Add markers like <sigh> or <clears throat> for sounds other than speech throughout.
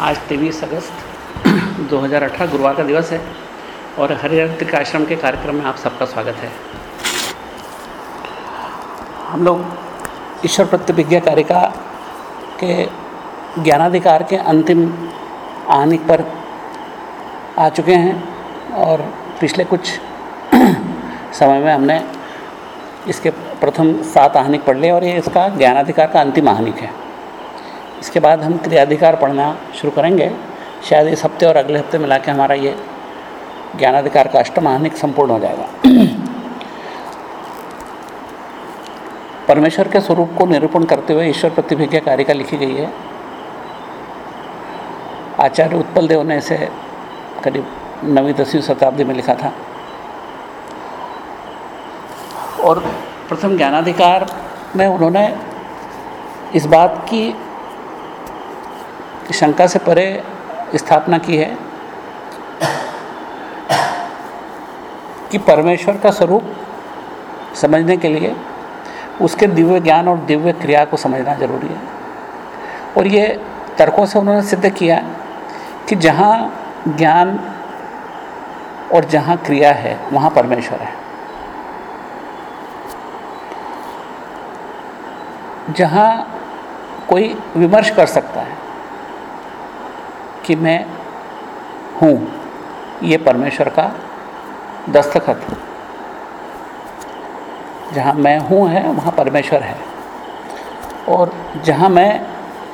आज तेईस अगस्त <clears throat> 2018 गुरुवार का दिवस है और हरिहर आश्रम के कार्यक्रम में आप सबका स्वागत है। हम लोग ईश्वर प्रतिभिज्ञा कारिका के ज्ञानाधिकार के अंतिम आने पर आ चुके हैं और पिछले कुछ <clears throat> समय में हमने इसके प्रथम सात आहनिक पढ़ लिए और ये इसका ज्ञानाधिकार का अंतिम आहनिक है। इसके बाद हम क्रियाधिकार पढ़ना शुरू करेंगे। शायद इस हफ़्ते और अगले हफ़्ते मिला के हमारा ये ज्ञानाधिकार का अष्टम आहनिक संपूर्ण हो जाएगा। परमेश्वर के स्वरूप को निरूपण करते हुए ईश्वर प्रतिभिज्ञा कारिका लिखी गई है। आचार्य उत्पल देव ने इसे करीब नवीं दसवीं शताब्दी में लिखा था। और प्रथम ज्ञानाधिकार में उन्होंने इस बात की शंका से परे स्थापना की है कि परमेश्वर का स्वरूप समझने के लिए उसके दिव्य ज्ञान और दिव्य क्रिया को समझना ज़रूरी है। और ये तर्कों से उन्होंने सिद्ध किया कि जहाँ ज्ञान और जहाँ क्रिया है, वहाँ परमेश्वर है। जहाँ कोई विमर्श कर सकता है कि मैं हूँ। ये परमेश्वर का दस्तखत जहाँ मैं हूँ है, वहाँ परमेश्वर है। और जहाँ मैं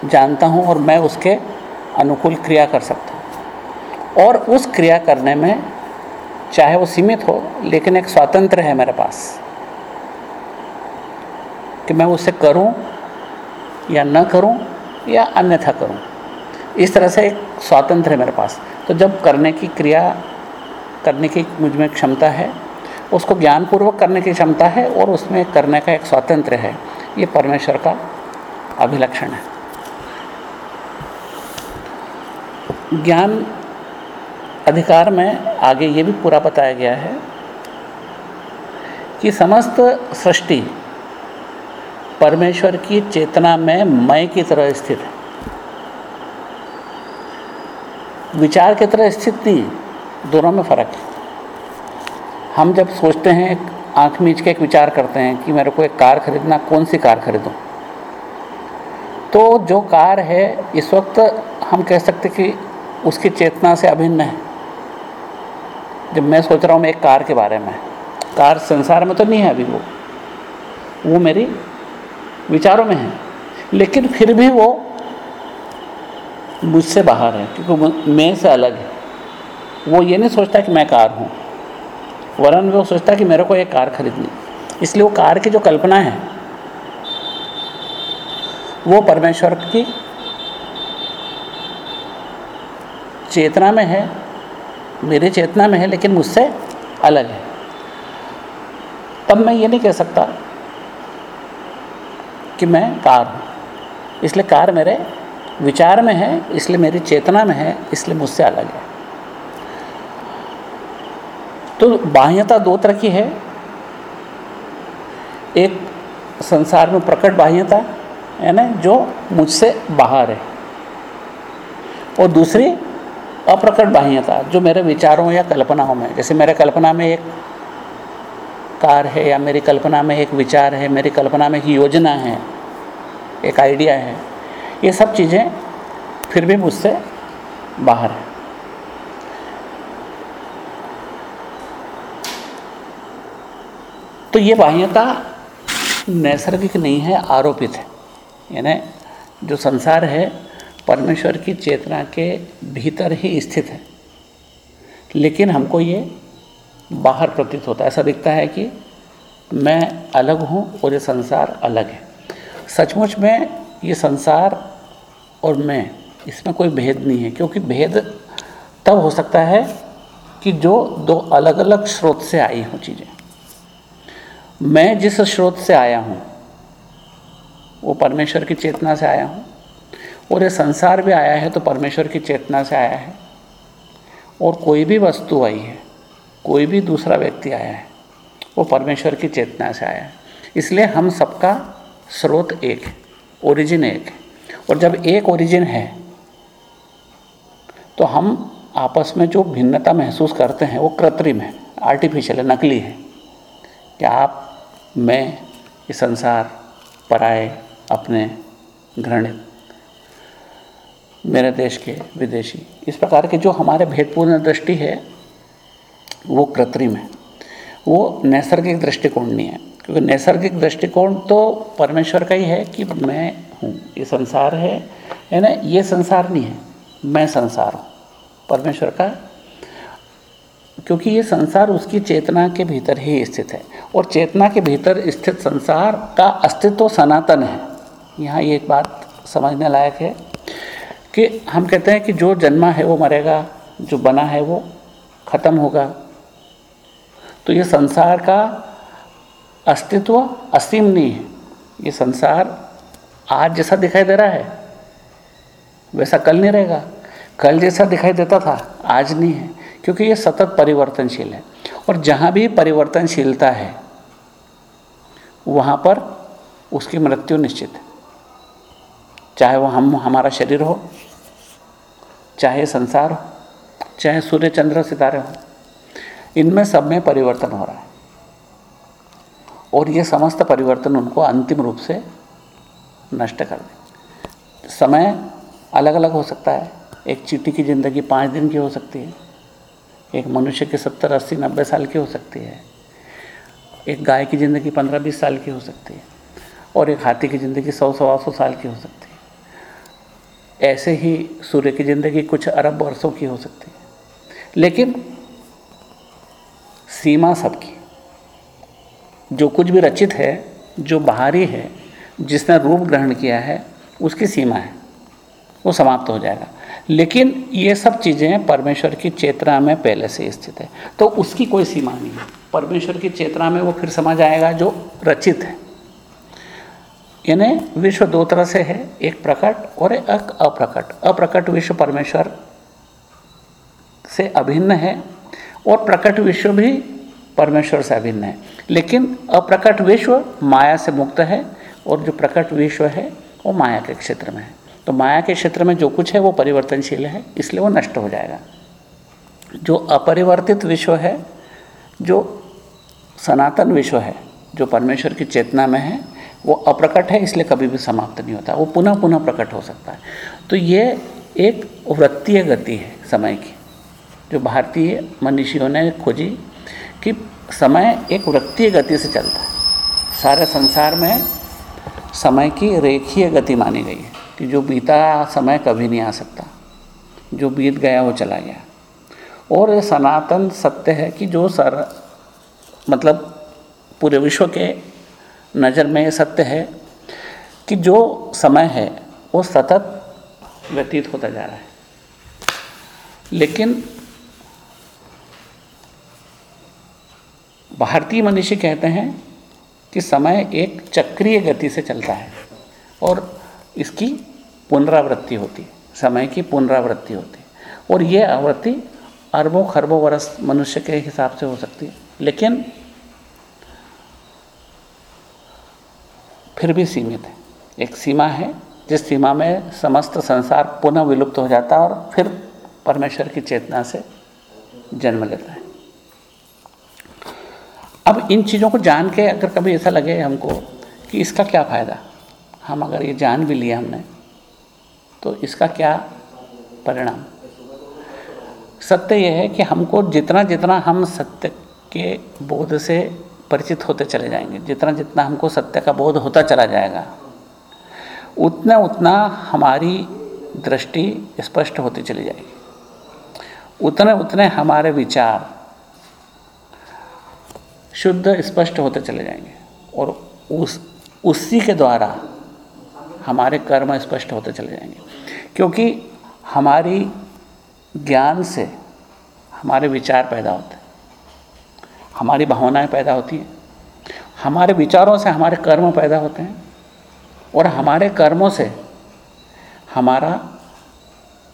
जानता हूँ और मैं उसके अनुकूल क्रिया कर सकता हूँ। और उस क्रिया करने में चाहे वो सीमित हो, लेकिन एक स्वातंत्र है मेरे पास। कि मैं उसे करूँ या न करूँ या अन्यथा करूँ। इस तरह से एक स्वातंत्र है मेरे पास। तो जब करने की क्रिया, करने की मुझमें क्षमता है, उसको ज्ञानपूर्वक करने की क्षमता है और उसमें करने का एक स्वातंत्र है, ये परमेश्वर का अभिलक्षण है। ज्ञान अधिकार में आगे ये भी पूरा बताया गया है कि समस्त सृष्टि परमेश्वर की चेतना में मय की तरह स्थित है। विचार की तरह स्थित नहीं दोनों में फ़र्क है। हम जब सोचते हैं, आँख मीच के एक विचार करते हैं कि मेरे को एक कार खरीदना, कौन सी कार खरीदूँ? तो जो कार है, इस वक्त हम कह सकते कि उसकी चेतना से अभिन्न है। जब मैं सोच रहा हूँ मैं एक कार के बारे में, कार संसार में तो नहीं है अभी वो। वो मेरी विचारों में है। लेकिन फिर भी वो मुझसे बाहर है, क्योंकि मैं से अलग है। वो ये नहीं सोचता कि मैं कार हूँ, वरन वो सोचता कि मेरे को एक कार खरीदनी इसलिए वो कार की जो कल्पना है, वो परमेश्वर की चेतना में है, मेरी चेतना में है, लेकिन मुझसे अलग है। तब मैं ये नहीं कह सकता कि मैं कार हूँ, इसलिए कार मेरे विचार में है, इसलिए मेरी चेतना में है, इसलिए मुझसे अलग है। तो बाह्यता दो तरह की है। एक संसार में प्रकट बाह्यता है ना जो मुझसे बाहर है। और दूसरी अप्रकट बाह्यता, जो मेरे विचारों या कल्पनाओं में जैसे मेरे कल्पना में एक कार है, या मेरी कल्पना में एक विचार है, मेरी कल्पना में एक योजना है, एक आइडिया है। ये सब चीज़ें फिर भी मुझसे बाहर है। तो ये बाह्यता नैसर्गिक नहीं है, आरोपित है। यानी जो संसार है, परमेश्वर की चेतना के भीतर ही स्थित है। लेकिन हमको ये बाहर प्रतीत होता है। ऐसा दिखता है कि मैं अलग हूँ और ये संसार अलग है। सचमुच में ये संसार और मैं, इसमें कोई भेद नहीं है, क्योंकि भेद तब हो सकता है कि जो दो अलग अलग स्रोत से आई हों चीज़ें। मैं जिस स्रोत से आया हूँ, वो परमेश्वर की चेतना से आया हूँ, और ये संसार भी आया है तो परमेश्वर की चेतना से आया है, और कोई भी वस्तु आई है, कोई भी दूसरा व्यक्ति आया है, वो परमेश्वर की चेतना से आया है। इसलिए हम सबका स्रोत एक है। ओरिजिन एक और जब एक ओरिजिन है तो हम आपस में जो भिन्नता महसूस करते हैं, वो कृत्रिम है आर्टिफिशियल है, नकली है। कि आप, मैं, ये संसार, पराए, अपने, घृणित, मेरे देश के विदेशी, इस प्रकार के जो हमारे भेदपूर्ण दृष्टि है, वो कृत्रिम है। वो नैसर्गिक दृष्टिकोण नहीं है। क्योंकि नैसर्गिक दृष्टिकोण तो परमेश्वर का ही है कि मैं हूँ, ये संसार है है ना? ये संसार नहीं है, मैं संसार हूँ, परमेश्वर का। क्योंकि ये संसार उसकी चेतना के भीतर ही स्थित है और चेतना के भीतर स्थित संसार का अस्तित्व सनातन है। यहाँ ये एक बात समझने लायक है कि हम कहते हैं कि जो जन्मा है वो मरेगा, जो बना है वो खत्म होगा। तो ये संसार का अस्तित्व असीम नहीं है। ये संसार आज जैसा दिखाई दे रहा है, वैसा कल नहीं रहेगा। कल जैसा दिखाई देता था, आज नहीं है, क्योंकि ये सतत परिवर्तनशील है। और जहाँ भी परिवर्तनशीलता है, वहाँ पर उसकी मृत्यु निश्चित है। चाहे वो हम, हमारा शरीर हो, चाहे संसार हो, चाहे सूर्य, चंद्र, सितारे हो, इनमें सब में परिवर्तन हो रहा है। और ये समस्त परिवर्तन उनको अंतिम रूप से नष्ट कर दे। समय अलग अलग हो सकता है। एक चीटी की ज़िंदगी पाँच दिन की हो सकती है। एक मनुष्य की सत्तर, अस्सी, नब्बे साल की हो सकती है। एक गाय की ज़िंदगी पंद्रह, बीस साल की हो सकती है। और एक हाथी की ज़िंदगी सौ, सवा सौ साल की हो सकती है। ऐसे ही सूर्य की ज़िंदगी कुछ अरब वर्षों की हो सकती है। लेकिन सीमा सबकी। जो कुछ भी रचित है, जो बाहरी है जिसने रूप ग्रहण किया है, उसकी सीमा है। वो समाप्त हो जाएगा। लेकिन ये सब चीज़ें परमेश्वर की चेतना में पहले से स्थित है। तो उसकी कोई सीमा नहीं है। परमेश्वर की चेतना में वो फिर समझ आएगा जो रचित है। यानी विश्व दो तरह से है, एक प्रकट और एक अप्रकट। अप्रकट विश्व परमेश्वर से अभिन्न है और प्रकट विश्व भी परमेश्वर से अभिन्न है। लेकिन अप्रकट विश्व माया से मुक्त है और जो प्रकट विश्व है, वो माया के क्षेत्र में है। तो माया के क्षेत्र में जो कुछ है, वो परिवर्तनशील है, इसलिए वो नष्ट हो जाएगा। जो अपरिवर्तित विश्व है, जो सनातन विश्व है, जो परमेश्वर की चेतना में है, वो अप्रकट है, इसलिए कभी भी समाप्त नहीं होता। वो पुनः पुनः प्रकट हो सकता है। तो ये एक वृत्तीय गति है समय की, जो भारतीय मनीषियों ने खोजी कि समय एक वृत्तीय गति से चलता है। सारे संसार में समय की रेखीय गति मानी गई है कि जो बीता समय कभी नहीं आ सकता। जो बीत गया वो चला गया। और ये सनातन सत्य है कि जो सर मतलब पूरे विश्व के नज़र में ये सत्य है कि जो समय है वो सतत व्यतीत होता जा रहा है। लेकिन भारतीय मनुष्य कहते हैं कि समय एक चक्रीय गति से चलता है और इसकी पुनरावृत्ति होती है, समय की पुनरावृत्ति होती है। और ये आवृत्ति अरबों खरबों वर्ष मनुष्य के हिसाब से हो सकती है, लेकिन फिर भी सीमित है। एक सीमा है, जिस सीमा में समस्त संसार पुनः विलुप्त हो जाता है और फिर परमेश्वर की चेतना से जन्म लेता है। अब इन चीज़ों को जान के अगर कभी ऐसा लगे हमको कि इसका क्या फ़ायदा? हम अगर ये जान भी लिया हमने तो इसका क्या परिणाम? सत्य यह है कि हमको जितना जितना हम सत्य के बोध से परिचित होते चले जाएँगे, जितना जितना हमको सत्य का बोध होता चला जाएगा, उतना उतना हमारी दृष्टि स्पष्ट होती चली जाएगी। उतने उतने हमारे विचार शुद्ध स्पष्ट होते चले जाएँगे। और उस, उसी के द्वारा हमारे कर्म स्पष्ट होते चले जाएँगे। क्योंकि हमारी ज्ञान से हमारे विचार पैदा होते हैं। हमारी भावनाएँ पैदा होती हैं। हमारे विचारों से हमारे कर्म पैदा होते हैं। और हमारे कर्मों से हमारा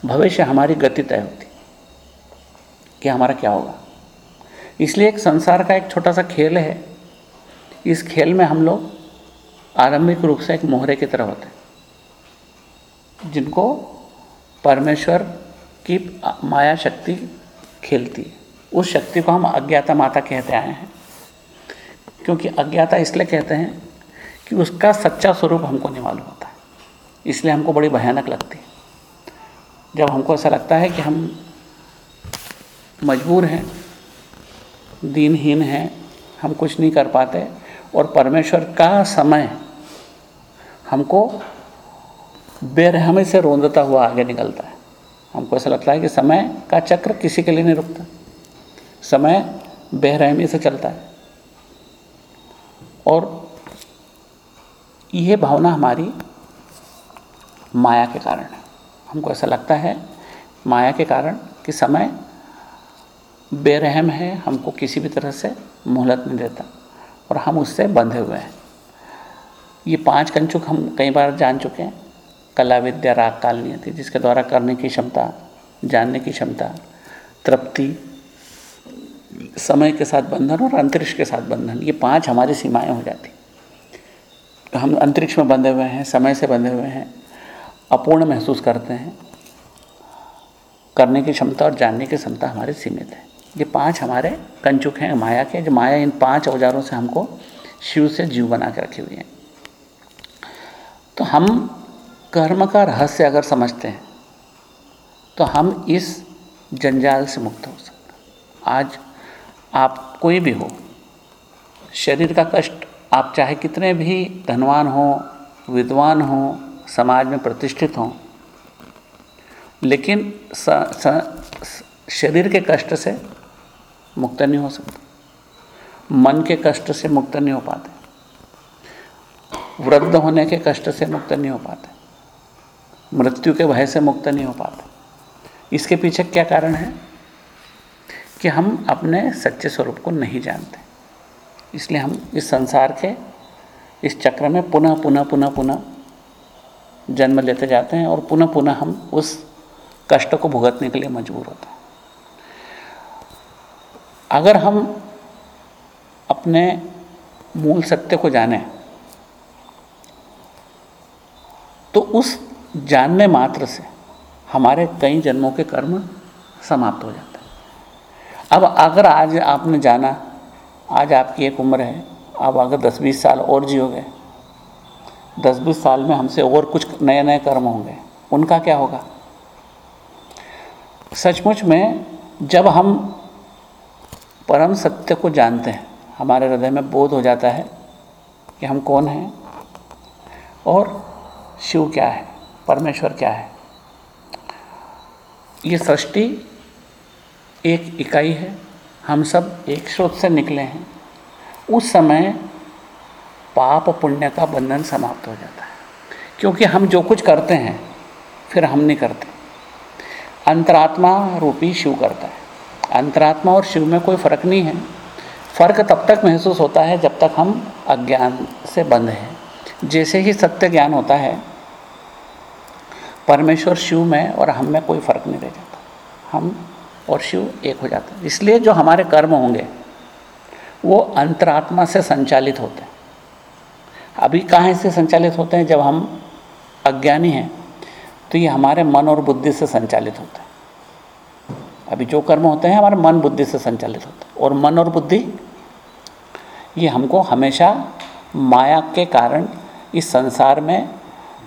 भविष्य, हमारी गति तय होती है कि हमारा क्या होगा। इसलिए एक संसार का एक छोटा सा खेल है। इस खेल में हम लोग आरंभिक रूप से एक मोहरे की तरह होते हैं, जिनको परमेश्वर की माया शक्ति खेलती है। उस शक्ति को हम अज्ञाता माता कहते आए हैं, क्योंकि अज्ञाता इसलिए कहते हैं कि उसका सच्चा स्वरूप हमको नहीं मालूम होता है इसलिए हमको बड़ी भयानक लगती है। जब हमको ऐसा लगता है कि हम मजबूर हैं दीनहीन हैं, हम कुछ नहीं कर पाते। और परमेश्वर का समय हमको बेरहमी से रोंदता हुआ आगे निकलता है। हमको ऐसा लगता है कि समय का चक्र किसी के लिए नहीं रुकता। समय बेरहमी से चलता है। और यह भावना हमारी माया के कारण है। हमको ऐसा लगता है माया के कारण कि समय बेरहम है, हमको किसी भी तरह से मोहलत नहीं देता। और हम उससे बंधे हुए हैं। ये पाँच कंचुक हम कई बार जान चुके हैं। कला, विद्या, राग, काल नियति, जिसके द्वारा करने की क्षमता, जानने की क्षमता, तृप्ति, समय के साथ बंधन और अंतरिक्ष के साथ बंधन, ये पाँच हमारी सीमाएँ हो जाती। हम अंतरिक्ष में बंधे हुए हैं, समय से बंधे हुए हैं, अपूर्ण महसूस करते हैं। करने की क्षमता और जानने की क्षमता हमारी सीमित है। ये पाँच हमारे कंचुक हैं माया के जो माया इन पाँच औजारों से हमको शिव से जीव बना के रखी हुई है। तो हम कर्म का रहस्य अगर समझते हैं तो हम इस जंजाल से मुक्त हो सकते आज आप कोई भी हो शरीर का कष्ट आप चाहे कितने भी धनवान हो विद्वान हो समाज में प्रतिष्ठित हों लेकिन स, स, शरीर के कष्ट से मुक्त नहीं हो सकते। मन के कष्ट से मुक्त नहीं हो पाते। वृद्ध होने के कष्ट से मुक्त नहीं हो पाते। मृत्यु के भय से मुक्त नहीं हो पाते। इसके पीछे क्या कारण है? कि हम अपने सच्चे स्वरूप को नहीं जानते। इसलिए हम इस संसार के इस चक्र में पुनः पुनः पुनः पुनः जन्म लेते जाते हैं और पुनः पुनः हम उस कष्ट को भुगतने के लिए मजबूर होते हैं। अगर हम अपने मूल सत्य को जाने तो उस जानने मात्र से हमारे कई जन्मों के कर्म समाप्त हो जाते हैं। अब अगर आज आपने जाना, आज आपकी एक उम्र है आप अगर दस बीस साल और जियोगे, दस बीस साल में हमसे और कुछ नए नए कर्म होंगे, उनका क्या होगा? सचमुच में जब हम परम सत्य को जानते हैं। हमारे हृदय में बोध हो जाता है कि हम कौन हैं और शिव क्या है, परमेश्वर क्या है। ये सृष्टि एक इकाई है, हम सब एक स्रोत से निकले हैं। उस समय पाप पुण्य का बंधन समाप्त हो जाता है। क्योंकि हम जो कुछ करते हैं, फिर हम नहीं करते। अंतरात्मा रूपी शिव करता है। अंतरात्मा और शिव में कोई फ़र्क नहीं है। फ़र्क तब तक महसूस होता है जब तक हम अज्ञान से बंद हैं। जैसे ही सत्य ज्ञान होता है, परमेश्वर शिव में और हम में कोई फ़र्क नहीं रह जाता। हम और शिव एक हो जाते हैं। इसलिए जो हमारे कर्म होंगे, वो अंतरात्मा से संचालित होते हैं। अभी कहाँ से संचालित होते हैं? जब हम अज्ञानी हैं तो ये हमारे मन और बुद्धि से संचालित होते हैं। अभी जो कर्म होते हैं, हमारे मन बुद्धि से संचालित होते हैं। और मन और बुद्धि, ये हमको हमेशा माया के कारण इस संसार में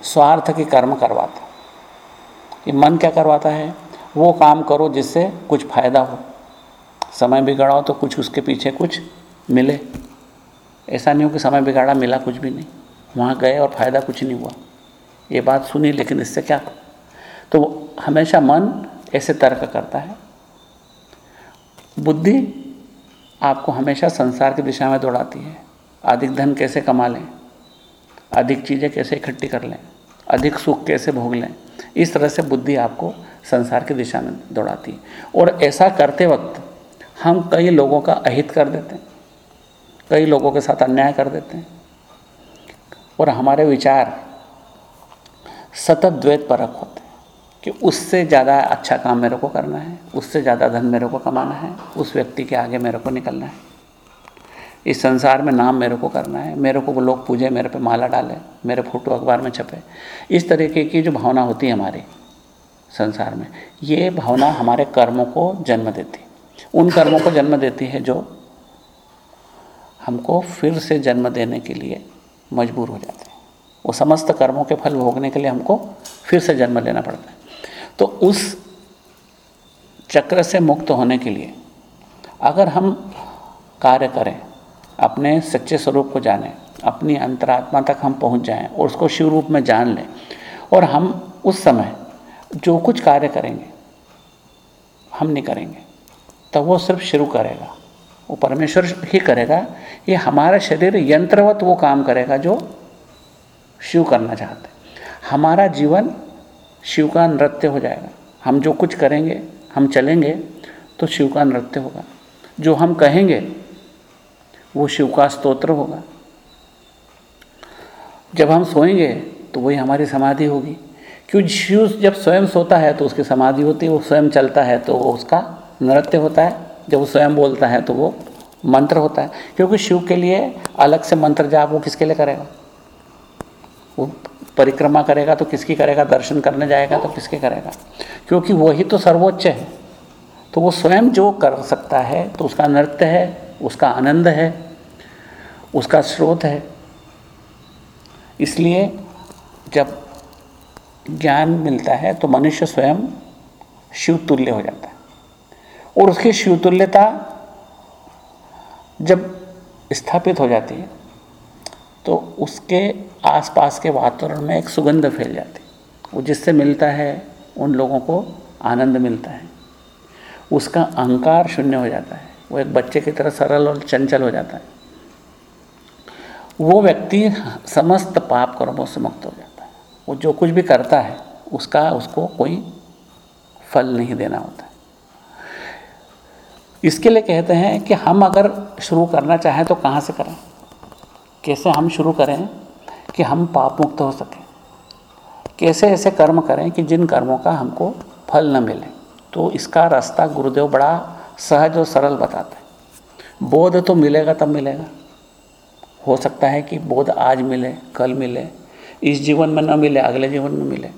स्वार्थ के कर्म करवाता ये मन क्या करवाता है? वो काम करो जिससे कुछ फ़ायदा हो। समय बिगड़ाओ तो कुछ उसके पीछे कुछ मिले। ऐसा नहीं हो कि समय बिगाड़ा, मिला कुछ भी नहीं। वहाँ गए और फ़ायदा कुछ नहीं हुआ। ये बात सुनी, लेकिन इससे क्या तो हमेशा मन ऐसे तर्क करता है। बुद्धि आपको हमेशा संसार की दिशा में दौड़ाती है। अधिक धन कैसे कमा लें? अधिक चीज़ें कैसे इकट्ठी कर लें? अधिक सुख कैसे भोग लें? इस तरह से बुद्धि आपको संसार की दिशा में दौड़ाती है। और ऐसा करते वक्त हम कई लोगों का अहित कर देते हैं। कई लोगों के साथ अन्याय कर देते हैं। और हमारे विचार सतत द्वैत परक होते कि उससे ज़्यादा अच्छा काम मेरे को करना है, उससे ज़्यादा धन मेरे को कमाना है, उस व्यक्ति के आगे मेरे को निकलना है। इस संसार में नाम मेरे को करना है, मेरे को लोग पूजे, मेरे पे माला डाले, मेरे फ़ोटो अखबार में छपे। इस तरीके की जो भावना होती है हमारी संसार में, ये भावना हमारे कर्मों को जन्म देती। उन कर्मों को जन्म देती है जो हमको फिर से जन्म देने के लिए मजबूर हो जाते हैं। वो समस्त कर्मों के फल भोगने के लिए हमको फिर से जन्म लेना पड़ता है। तो उस चक्र से मुक्त होने के लिए अगर हम कार्य करें, अपने सच्चे स्वरूप को जानें, अपनी अंतरात्मा तक हम पहुँच जाएँ और उसको शिव रूप में जान लें और हम उस समय जो कुछ कार्य करेंगे, हम नहीं करेंगे, तब वो सिर्फ़ शुरू करेगा। वो परमेश्वर ही करेगा। ये हमारा शरीर यंत्रवत वो काम करेगा जो शिव करना चाहते हमारा जीवन शिव का नृत्य हो जाएगा। हम जो कुछ करेंगे, हम चलेंगे तो शिव का नृत्य होगा। जो हम कहेंगे, वो शिव का स्तोत्र होगा। जब हम सोएँगे तो वही हमारी समाधि होगी। क्यों? शिव जब स्वयं सोता है तो उसकी समाधि होती है, वो स्वयं चलता है तो वो उसका नृत्य होता है। जब वो स्वयं बोलता है तो वो मंत्र होता है। क्योंकि शिव के लिए अलग से मंत्र जाप वो किसके लिए करेगा? वो परिक्रमा करेगा तो किसकी करेगा? दर्शन करने जाएगा तो किसके करेगा? क्योंकि वही तो सर्वोच्च है। तो वो स्वयं जो कर सकता है तो उसका नृत्य है, उसका आनंद है, उसका स्रोत है। इसलिए जब ज्ञान मिलता है तो मनुष्य स्वयं शिव तुल्य हो जाता है। और उसकी शिवतुल्यता जब स्थापित हो जाती है तो उसके आसपास के वातावरण में एक सुगंध फैल जाती। वो जिससे मिलता है, उन लोगों को आनंद मिलता है। उसका अहंकार शून्य हो जाता है। वो एक बच्चे की तरह सरल और चंचल हो जाता है। वो व्यक्ति समस्त पाप कर्मों से मुक्त हो जाता है। वो जो कुछ भी करता है, उसका, उसको कोई फल नहीं देना होता इसके लिए कहते हैं कि हम अगर शुरू करना चाहें तो कहाँ से करें? कैसे हम शुरू करें कि हम पाप मुक्त हो सकें? कैसे ऐसे कर्म करें कि जिन कर्मों का हमको फल न मिले? तो इसका रास्ता गुरुदेव बड़ा सहज और सरल बताते हैं। बोध तो मिलेगा, तब मिलेगा। हो सकता है कि बोध आज मिले, कल मिले, इस जीवन में न मिले, अगले जीवन में मिले।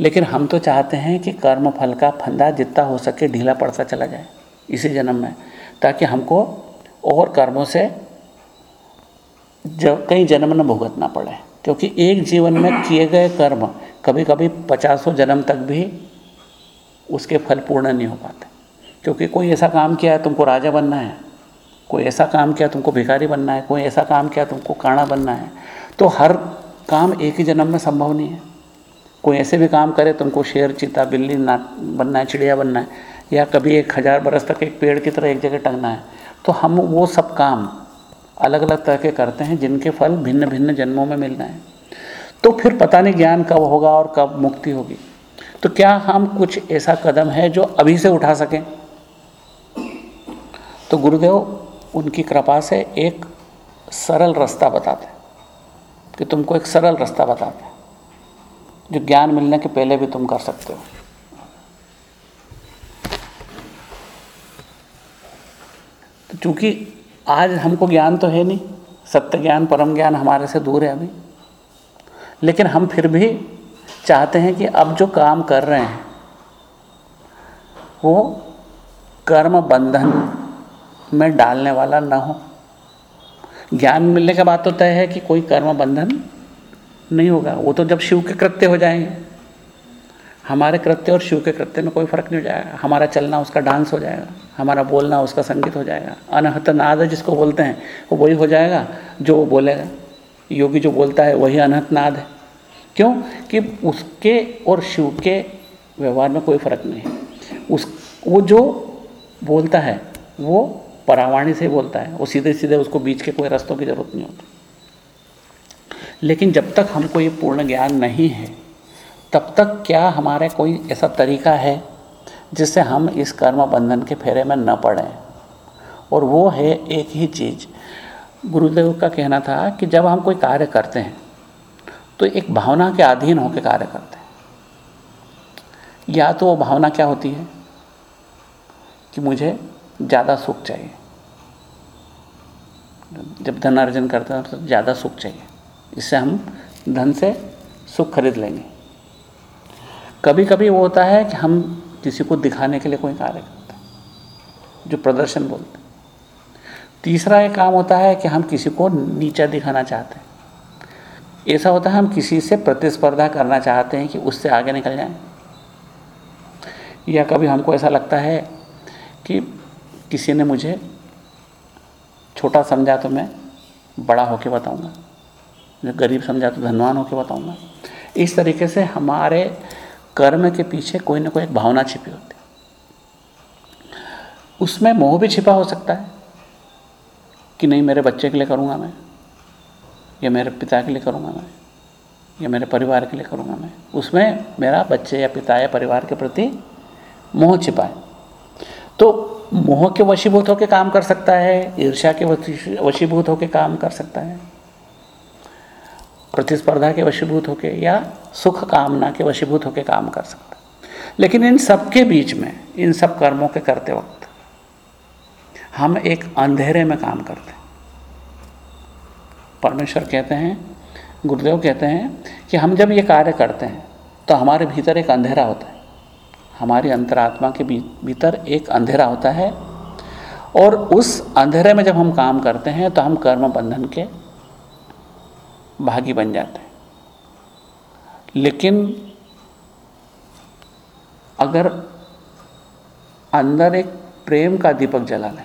लेकिन हम तो चाहते हैं कि कर्म फल का फंदा जितना हो सके ढीला पड़ता चला जाए इसी जन्म में, ताकि हमको और कर्मों से जब कई जन्म न भुगतना पड़े, क्योंकि एक जीवन में किए गए कर्म कभी कभी पचासों जन्म तक भी उसके फल पूर्ण नहीं हो पाते। क्योंकि कोई ऐसा काम किया है, तुमको राजा बनना है, कोई ऐसा काम किया तुमको भिखारी बनना है, कोई ऐसा काम किया तुमको काणा बनना है तो हर काम एक ही जन्म में संभव नहीं है। कोई ऐसे भी काम करे, तुमको शेर, चीता, बिल्ली ना बनना है, चिड़िया बनना है, या कभी एक हज़ार बरस तक एक पेड़ की तरह एक जगह टंगना है तो हम वो सब काम अलग अलग तरह के करते हैं, जिनके फल भिन्न भिन्न जन्मों में मिलना है। तो फिर पता नहीं ज्ञान कब होगा और कब मुक्ति होगी। तो क्या हम कुछ ऐसा कदम है जो अभी से उठा सकें? तो गुरुदेव, उनकी कृपा से एक सरल रास्ता बताते हैं, कि तुमको एक सरल रास्ता बताते हैं, जो ज्ञान मिलने के पहले भी तुम कर सकते हो। तो चूँकि आज हमको ज्ञान तो है नहीं, सत्य ज्ञान, परम ज्ञान हमारे से दूर है अभी। लेकिन हम फिर भी चाहते हैं कि अब जो काम कर रहे हैं, वो कर्म बंधन में डालने वाला न हो। ज्ञान मिलने का बात तो तय है कि कोई कर्म बंधन नहीं होगा, वो तो जब शिव के कृत्य हो जाएँगे। हमारे कृत्य और शिव के कृत्य में कोई फ़र्क नहीं हो जाएगा। हमारा चलना, उसका डांस हो जाएगा। हमारा बोलना, उसका संगीत हो जाएगा। अनहत नाद जिसको बोलते हैं, वो वही हो जाएगा जो वो बोलेगा। योगी जो बोलता है, वही अनहत नाद है। क्यों? कि उसके और शिव के व्यवहार में कोई फ़र्क नहीं। है उस, वो जो बोलता है, वो परावाणी से बोलता है। वो सीधे सीधे उसको बीच के कोई रस्तों की ज़रूरत नहीं होती। लेकिन जब तक हमको ये पूर्ण ज्ञान नहीं है तब तक क्या हमारे कोई ऐसा तरीका है जिससे हम इस कर्म बंधन के फेरे में न पड़ें? और वो है एक ही चीज़। गुरुदेव का कहना था कि जब हम कोई कार्य करते हैं तो एक भावना के अधीन होकर कार्य करते हैं। या तो वो भावना क्या होती है? कि मुझे ज़्यादा सुख चाहिए। जब धन अर्जन करते हैं तो ज़्यादा सुख चाहिए। इससे हम धन से सुख खरीद लेंगे। कभी कभी वो होता है कि हम किसी को दिखाने के लिए कोई कार्य करते हैं, जो प्रदर्शन बोलते हैं। तीसरा एक काम होता है कि हम किसी को नीचा दिखाना चाहते हैं। ऐसा होता है हम किसी से प्रतिस्पर्धा करना चाहते हैं कि उससे आगे निकल जाएँ। या कभी हमको ऐसा लगता है कि किसी ने मुझे छोटा समझा तो मैं बड़ा होके बताऊँगा गरीब समझा तो धनवान होके बताऊँगा। इस तरीके से हमारे कर्म के पीछे कोई ना कोई एक भावना छिपी होती उसमें मोह भी छिपा हो सकता है कि नहीं, मेरे बच्चे के लिए करूँगा मैं, या मेरे पिता के लिए करूँगा मैं, या मेरे परिवार के लिए करूँगा मैं। उसमें मेरा बच्चे या पिता या परिवार के प्रति मोह छिपा है। तो मोह के वशीभूत होकर काम कर सकता है, ईर्ष्या के वशीभूत होकर काम कर सकता है। प्रतिस्पर्धा के वशीभूत होकर या सुख कामना के वशीभूत होकर काम कर सकता लेकिन इन सब के बीच में, इन सब कर्मों के करते वक्त, हम एक अंधेरे में काम करते हैं। परमेश्वर कहते हैं, गुरुदेव कहते हैं कि हम जब ये कार्य करते हैं तो हमारे भीतर एक अंधेरा होता है। हमारी अंतरात्मा के भीतर एक अंधेरा होता है और उस अंधेरे में जब हम काम करते हैं तो हम कर्म बंधन के भागी बन जाते हैं। लेकिन अगर अंदर एक प्रेम का दीपक जला लें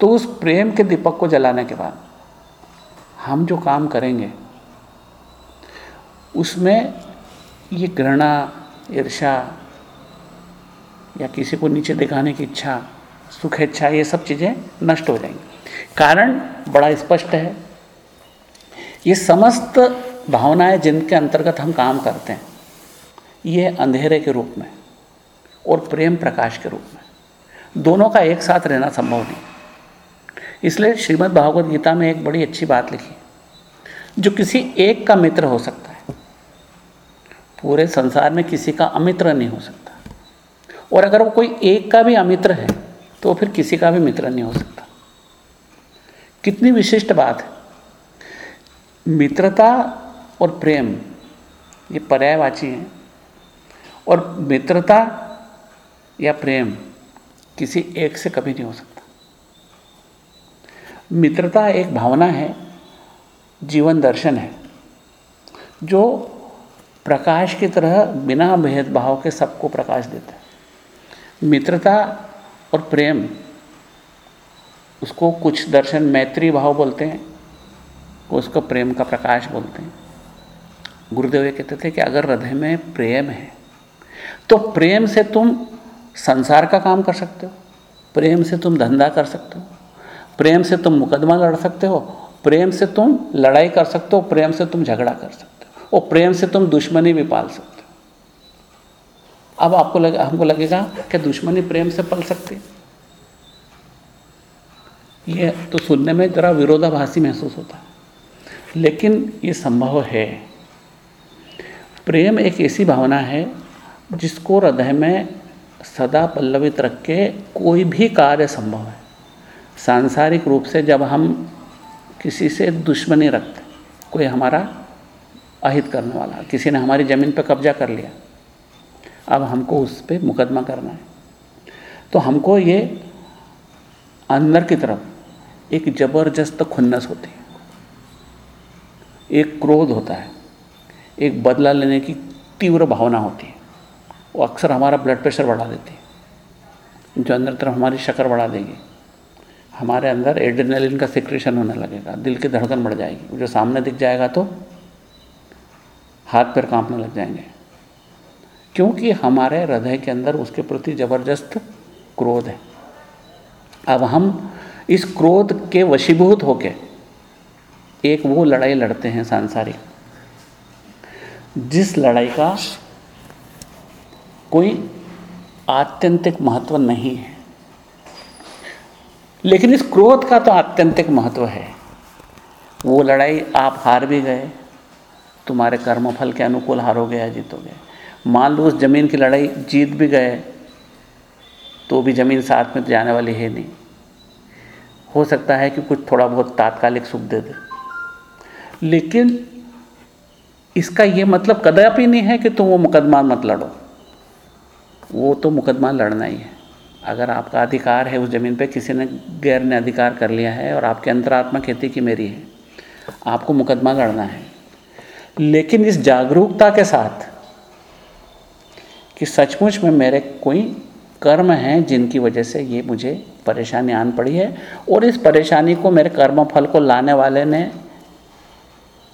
तो उस प्रेम के दीपक को जलाने के बाद हम जो काम करेंगे, उसमें ये घृणा ईर्षा या किसी को नीचे दिखाने की इच्छा, सुख इच्छा, ये सब चीज़ें नष्ट हो जाएँगी। कारण बड़ा स्पष्ट है। ये समस्त भावनाएँ जिनके अंतर्गत हम काम करते हैं, ये अंधेरे के रूप में और प्रेम प्रकाश के रूप में, दोनों का एक साथ रहना संभव नहीं। इसलिए श्रीमद् भागवत गीता में एक बड़ी अच्छी बात लिखी, जो किसी एक का मित्र हो सकता है। पूरे संसार में किसी का अमित्र नहीं हो सकता। और अगर वो कोई एक का भी अमित्र है तो फिर किसी का भी मित्र नहीं हो सकता। कितनी विशिष्ट बात है। मित्रता और प्रेम, ये पर्यायवाची हैं। और मित्रता या प्रेम किसी एक से कभी नहीं हो सकता। मित्रता एक भावना है, जीवन दर्शन है, जो प्रकाश की तरह बिना भेदभाव के सबको प्रकाश देता है। मित्रता और प्रेम उसको कुछ दर्शन मैत्री भाव बोलते हैं उसको प्रेम का प्रकाश बोलते हैं। गुरुदेव ये कहते थे कि अगर हृदय में प्रेम है तो प्रेम से तुम संसार का काम कर सकते हो, प्रेम से तुम धंधा कर सकते हो, प्रेम से तुम मुकदमा लड़ सकते हो, प्रेम से तुम लड़ाई कर सकते हो, प्रेम से तुम झगड़ा कर सकते हो, और प्रेम से तुम दुश्मनी भी पाल सकते हो। अब आपको लगे, हमको लगेगा कि दुश्मनी प्रेम से पल सकती ये तो सुनने में ज़रा विरोधाभासी महसूस होता है। लेकिन ये संभव है। प्रेम एक ऐसी भावना है जिसको हृदय में सदा पल्लवित रख के कोई भी कार्य संभव है। सांसारिक रूप से जब हम किसी से दुश्मनी रखते कोई हमारा अहित करने वाला, किसी ने हमारी ज़मीन पर कब्जा कर लिया, अब हमको उस पर मुकदमा करना है। तो हमको ये अंदर की तरफ़ एक ज़बरदस्त खुन्नस होती है। एक क्रोध होता है। एक बदला लेने की तीव्र भावना होती है। वो अक्सर हमारा ब्लड प्रेशर बढ़ा देती है। जो अंदर तरफ़ हमारी शक्कर बढ़ा देगी। हमारे अंदर एड्रेनलिन का सिक्रेशन होने लगेगा। दिल की धड़कन बढ़ जाएगी। जो सामने दिख जाएगा तो हाथ पैर कांपने लग जाएँगे। क्योंकि हमारे हृदय के अंदर उसके प्रति ज़बरदस्त क्रोध है। अब हम इस क्रोध के वशीभूत होके एक वो लड़ाई लड़ते हैं सांसारिक, जिस लड़ाई का कोई आत्यंतिक महत्व नहीं है। लेकिन इस क्रोध का तो आत्यंतिक महत्व है। वो लड़ाई आप हार भी गए, तुम्हारे कर्मफल के अनुकूल हारोगे या जीतोगे मान लो उस ज़मीन की लड़ाई जीत भी गए तो भी ज़मीन साथ में तो जाने वाली है नहीं। हो सकता है कि कुछ थोड़ा बहुत तात्कालिक सुख दे दे। लेकिन इसका ये मतलब कदापि नहीं है कि तुम वो मुकदमा मत लड़ो। वो तो मुकदमा लड़ना ही है। अगर आपका अधिकार है उस ज़मीन पे, किसी ने गैर ने अधिकार कर लिया है और आपके अंतरात्मा खेती की मेरी है, आपको मुकदमा लड़ना है। लेकिन इस जागरूकता के साथ कि सचमुच में मेरे कोई कर्म हैं जिनकी वजह से ये मुझे परेशानी आन पड़ी है और इस परेशानी को मेरे कर्म फल को लाने वाले ने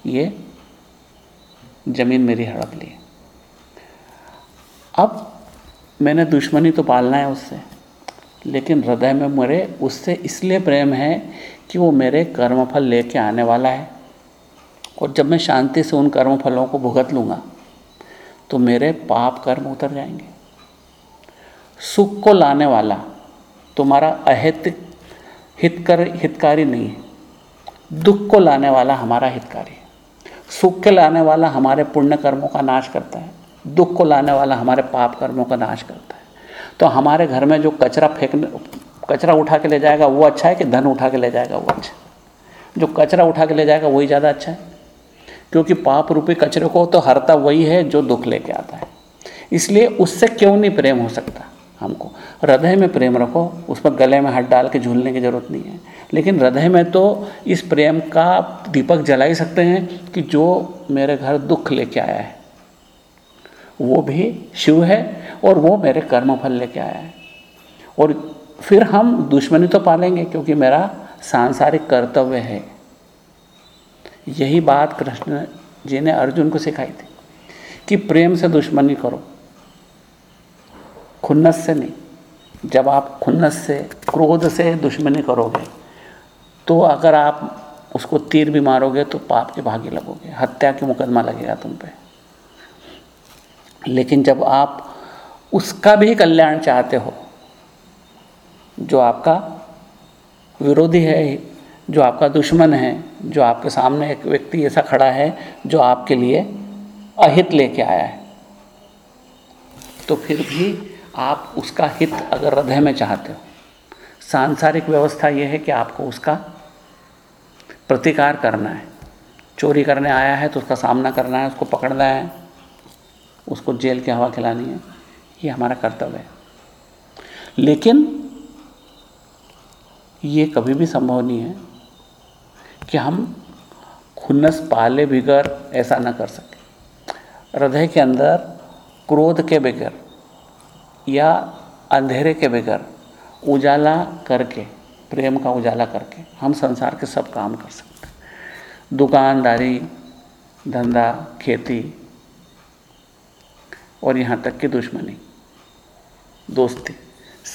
ये ज़मीन मेरी हड़प ली अब मैंने दुश्मनी तो पालना है उससे, लेकिन हृदय में मेरे उससे इसलिए प्रेम है कि वो मेरे कर्मफल लेके आने वाला है। और जब मैं शांति से उन कर्मफलों को भुगत लूँगा तो मेरे पाप कर्म उतर जाएँगे। सुख को लाने वाला तुम्हारा अहित हितकर हितकारी नहीं है। दुख को लाने वाला हमारा हितकारी है। सुख के लाने वाला हमारे पुण्य कर्मों का नाश करता है। दुख को लाने वाला हमारे पाप कर्मों का नाश करता है। तो हमारे घर में जो कचरा फेंकने, कचरा उठा के ले जाएगा, वो अच्छा है कि धन उठा के ले जाएगा, वो अच्छा जो कचरा उठा के ले जाएगा, वही ज़्यादा अच्छा है। क्योंकि पाप रूपी कचरे को तो हरता वही है जो दुख लेके आता है। इसलिए उससे क्यों नहीं प्रेम हो सकता? हमको। हृदय में प्रेम रखो, उस पर गले में हाथ डाल के झूलने की ज़रूरत नहीं है। लेकिन हृदय में तो इस प्रेम का दीपक जला ही सकते हैं कि जो मेरे घर दुख लेके आया है, वो भी शिव है और वो मेरे कर्म फल लेके आया है। और फिर हम दुश्मनी तो पालेंगे, क्योंकि मेरा सांसारिक कर्तव्य है। यही बात कृष्ण जी ने अर्जुन को सिखाई थी कि प्रेम से दुश्मनी करो। खुन्नस से नहीं। जब आप खुन्नस से, क्रोध से दुश्मनी करोगे तो अगर आप उसको तीर भी मारोगे तो पाप के भागी लगोगे। हत्या के मुकदमा लगेगा तुम पे। लेकिन जब आप उसका भी कल्याण चाहते हो, जो आपका विरोधी है, जो आपका दुश्मन है, जो आपके सामने एक व्यक्ति ऐसा खड़ा है, जो आपके लिए अहित लेके आया है तो फिर भी आप उसका हित अगर हृदय में चाहते हो, सांसारिक व्यवस्था यह है कि आपको उसका प्रतिकार करना है। चोरी करने आया है तो उसका सामना करना है, उसको पकड़ना है, उसको जेल की हवा खिलानी है, ये हमारा कर्तव्य है। लेकिन ये कभी भी संभव नहीं है कि हम खुन्नस, पाले, बिगर ऐसा ना कर सके। हृदय के अंदर, क्रोध के बगैर या अंधेरे के बगैर उजाला करके, प्रेम का उजाला करके हम संसार के सब काम कर सकते हैं। दुकानदारी, धंधा, खेती और यहाँ तक कि दुश्मनी, दोस्ती,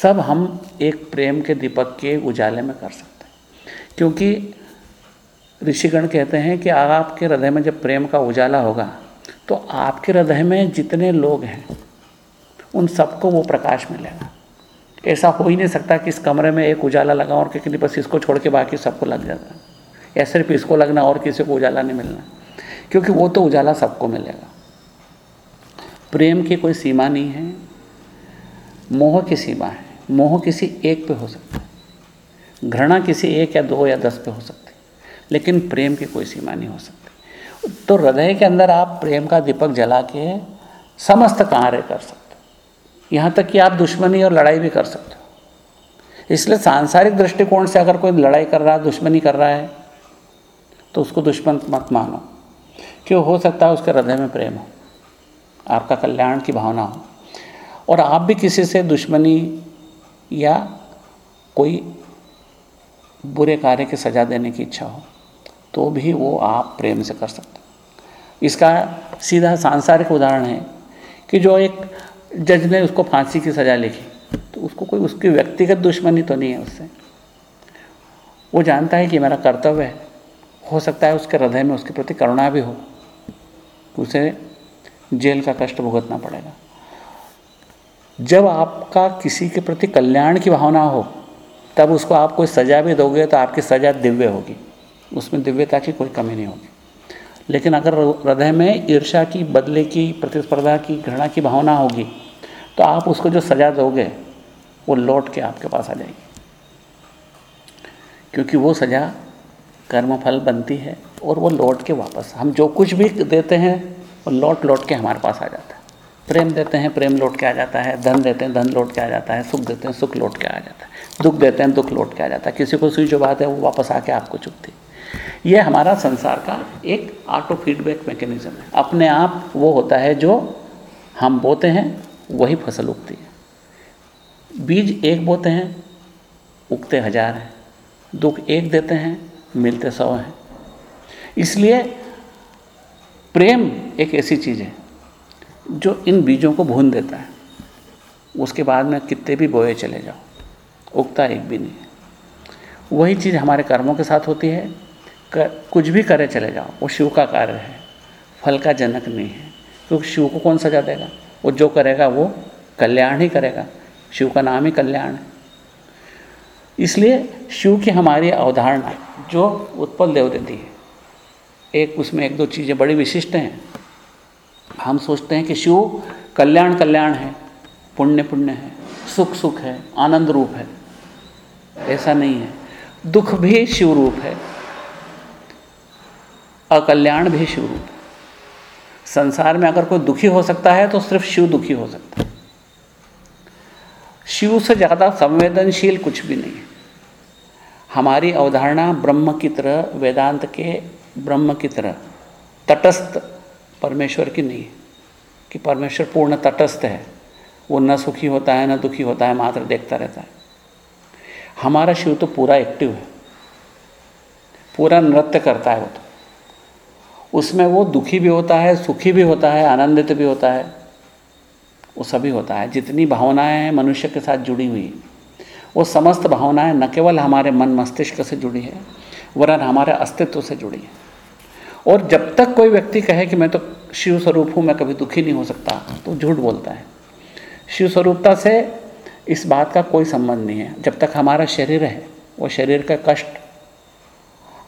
सब हम एक प्रेम के दीपक के उजाले में कर सकते हैं। क्योंकि ऋषिगण कहते हैं कि आपके हृदय में जब प्रेम का उजाला होगा तो आपके हृदय में जितने लोग हैं उन सबको वो प्रकाश मिलेगा ऐसा हो ही नहीं सकता कि इस कमरे में एक उजाला लगा और किसी बस इसको छोड़ के बाकी सबको लग जाता। है या सिर्फ़ इसको लगना और किसी को उजाला नहीं मिलना। क्योंकि वो तो उजाला सबको मिलेगा। प्रेम की कोई सीमा नहीं है। मोह की सीमा है। मोह किसी एक पे हो सकता है। घृणा किसी एक या दो या दस पे हो सकती लेकिन प्रेम की कोई सीमा नहीं हो सकती। तो हृदय के अंदर आप प्रेम का दीपक जला के समस्त कार्य कर सकते हो। यहाँ तक कि आप दुश्मनी और लड़ाई भी कर सकते हो। इसलिए सांसारिक दृष्टिकोण से अगर कोई लड़ाई कर रहा है, दुश्मनी कर रहा है तो उसको दुश्मन मत मानो। क्यों? हो सकता है उसके हृदय में प्रेम हो, आपका कल्याण की भावना हो। और आप भी किसी से दुश्मनी या कोई बुरे कार्य की सजा देने की इच्छा हो तो भी वो आप प्रेम से कर सकते इसका सीधा सांसारिक उदाहरण है कि जो एक जज ने उसको फांसी की सज़ा लिखी। तो उसको कोई, उसकी व्यक्तिगत दुश्मनी तो नहीं है उससे। वो जानता है कि मेरा कर्तव्य है। हो सकता है उसके हृदय में उसके प्रति करुणा भी हो। उसे जेल का कष्ट भुगतना पड़ेगा। जब आपका किसी के प्रति कल्याण की भावना हो, तब उसको आप कोई सज़ा भी दोगे तो आपकी सज़ा दिव्य होगी। उसमें दिव्यता की कोई कमी नहीं होगी। लेकिन अगर हृदय में ईर्षा की, बदले की, प्रतिस्पर्धा की, घृणा की भावना होगी तो आप उसको जो सज़ा दोगे, वो लौट के आपके पास आ जाएगी। क्योंकि वो सज़ा कर्मफल बनती है और वो लौट के वापस, हम जो कुछ भी देते हैं, वो लौट लौट के हमारे पास आ जाता है। प्रेम देते हैं, प्रेम लौट के आ जाता है। धन देते हैं, धन लौट के आ जाता है। सुख देते हैं, सुख लौट के आ जाता है। दुख देते हैं, दुख लौट के आ जाता है। किसी को सुई जो बात है, वो वापस आके आपको चुपती ये हमारा संसार का एक ऑटो फीडबैक मैकेनिज्म है। अपने आप वो होता है जो हम बोते हैं वही फ़सल उगती है। बीज एक बोते हैं उगते हज़ार हैं। दुख एक देते हैं मिलते सौ हैं। इसलिए प्रेम एक ऐसी चीज़ है जो इन बीजों को भून देता है। उसके बाद में कितने भी बोए चले जाओ उगता एक भी नहीं वही चीज़ हमारे कर्मों के साथ होती है कर, कुछ भी करे चले जाओ वो शिव का कार्य है फल का जनक नहीं है क्योंकि शिव को कौन सजा देगा? वो जो करेगा वो कल्याण ही करेगा। शिव का नाम ही कल्याण है। इसलिए शिव की हमारी अवधारणा जो उत्पल देव देती है, एक उसमें एक दो चीज़ें बड़ी विशिष्ट हैं। हम सोचते हैं कि शिव कल्याण कल्याण है, पुण्य पुण्य है, सुख सुख है, आनंद रूप है। ऐसा नहीं है। दुख भी शिव रूप है, अकल्याण भी शिव रूप है। संसार में अगर कोई दुखी हो सकता है तो सिर्फ़ शिव दुखी हो सकता है। शिव से ज़्यादा संवेदनशील कुछ भी नहीं है। हमारी अवधारणा ब्रह्म की तरह, वेदांत के ब्रह्म की तरह तटस्थ परमेश्वर की नहीं है। कि परमेश्वर पूर्ण तटस्थ है। वो न सुखी होता है, न दुखी होता है, मात्र देखता रहता है। हमारा शिव तो पूरा एक्टिव है। पूरा नृत्य करता है वो तो। उसमें वो दुखी भी होता है, सुखी भी होता है, आनंदित भी होता है। वो सभी होता है। जितनी भावनाएँ हैं मनुष्य के साथ जुड़ी हुई, वो समस्त भावनाएँ न केवल हमारे मन मस्तिष्क से जुड़ी है, वरन हमारे अस्तित्व से जुड़ी है। और जब तक कोई व्यक्ति कहे कि मैं तो शिव स्वरूप हूँ, मैं कभी दुखी नहीं हो सकता तो झूठ बोलता है। शिव स्वरूपता से इस बात का कोई संबंध नहीं है। जब तक हमारा शरीर है, वो शरीर का कष्ट,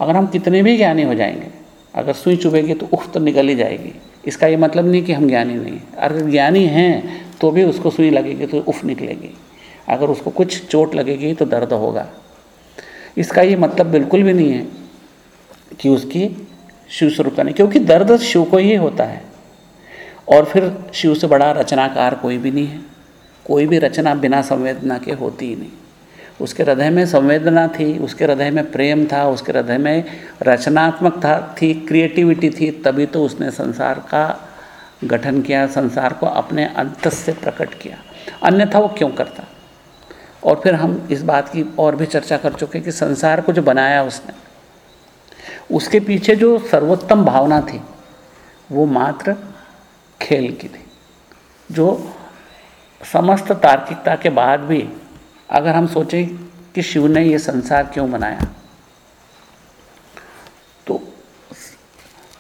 अगर हम कितने भी ज्ञानी हो जाएँगे अगर सुई चुभेगी तो उफ तो निकल ही जाएगी। इसका ये मतलब नहीं कि हम ज्ञानी नहीं अगर ज्ञानी हैं तो भी उसको सुई लगेगी तो उफ निकलेगी। अगर उसको कुछ चोट लगेगी तो दर्द होगा। इसका ये मतलब बिल्कुल भी नहीं है कि उसकी शिव स्वरूप का नहीं, क्योंकि दर्द शिव को ही होता है। और फिर शिव से बड़ा रचनाकार कोई भी नहीं है। कोई भी रचना बिना संवेदना के होती ही नहीं। उसके हृदय में संवेदना थी, उसके हृदय में प्रेम था, उसके हृदय में रचनात्मक था, थी क्रिएटिविटी थी, तभी तो उसने संसार का गठन किया, संसार को अपने अंत से प्रकट किया। अन्यथा वो क्यों करता? और फिर हम इस बात की और भी चर्चा कर चुके कि संसार को जो बनाया उसने, उसके पीछे जो सर्वोत्तम भावना थी, वो मात्र खेल की थी, जो समस्त तार्किकता के बाद भी अगर हम सोचें कि शिव ने ये संसार क्यों बनाया? तो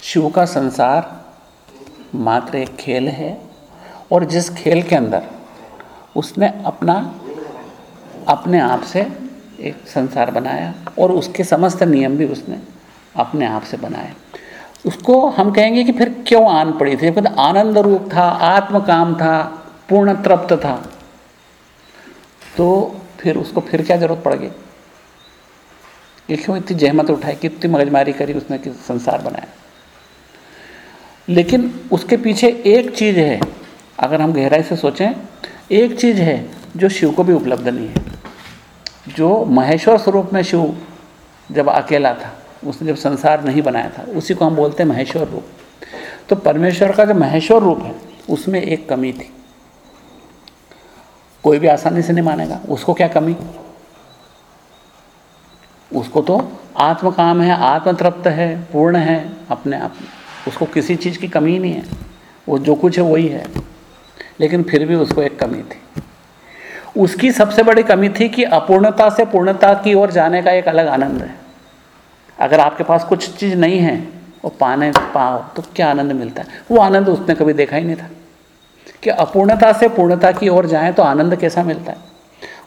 शिव का संसार मात्र एक खेल है और जिस खेल के अंदर उसने अपना, अपने आप से एक संसार बनाया और उसके समस्त नियम भी उसने अपने आप से बनाए। उसको हम कहेंगे कि फिर क्यों आन पड़ी थी? आनंद रूप था, आत्मकाम था, पूर्ण तृप्त था। तो फिर उसको फिर क्या ज़रूरत पड़ गई ये क्यों इतनी जहमत उठाई, कि इतनी मगजमारी करी उसने कि संसार बनाया? लेकिन उसके पीछे एक चीज़ है, अगर हम गहराई से सोचें, एक चीज़ है जो शिव को भी उपलब्ध नहीं है। जो महेश्वर स्वरूप में शिव जब अकेला था, उसने जब संसार नहीं बनाया था, उसी को हम बोलते हैं महेश्वर रूप। तो परमेश्वर का जो महेश्वर रूप है, उसमें एक कमी थी। कोई भी आसानी से नहीं मानेगा। उसको क्या कमी? उसको तो आत्म काम है आत्म तृप्त है, पूर्ण है, अपने आप उसको किसी चीज़ की कमी नहीं है। वो जो कुछ है वही है। लेकिन फिर भी उसको एक कमी थी। उसकी सबसे बड़ी कमी थी कि अपूर्णता से पूर्णता की ओर जाने का एक अलग आनंद है। अगर आपके पास कुछ चीज़ नहीं है, वो पाने, पाओ तो क्या आनंद मिलता है? वो आनंद उसने कभी देखा ही नहीं था। कि अपूर्णता से पूर्णता की ओर जाएँ तो आनंद कैसा मिलता है?